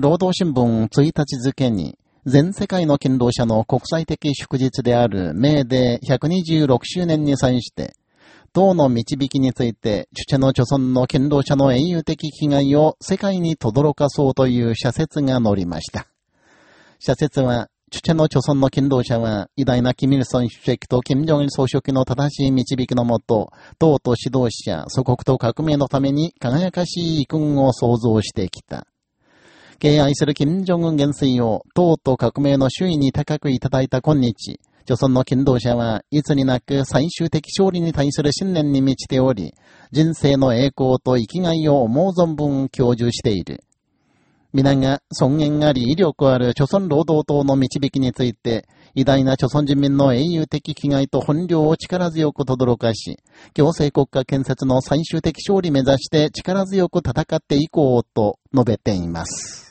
労働新聞1日付に、全世界の勤労者の国際的祝日であるメーデー126周年に際して、党の導きについて、チュチェの著村の勤労者の英雄的被害を世界に轟かそうという社説が載りました。社説は、チュチェの著村の勤労者は、偉大なキミルソン主席とキム・ジョン総書記の正しい導きのもと、党と指導者、祖国と革命のために輝かしい遺訓を創造してきた。敬愛する金正恩元帥を党と革命の周囲に高くいただいた今日、朝鮮の勤労者はいつになく最終的勝利に対する信念に満ちており、人生の栄光と生きがいを思う存分享受している。皆が尊厳あり威力ある朝鮮労働党の導きについて、偉大な朝鮮人民の英雄的気概と本領を力強く轟かし、行政国家建設の最終的勝利目指して力強く戦っていこうと述べています。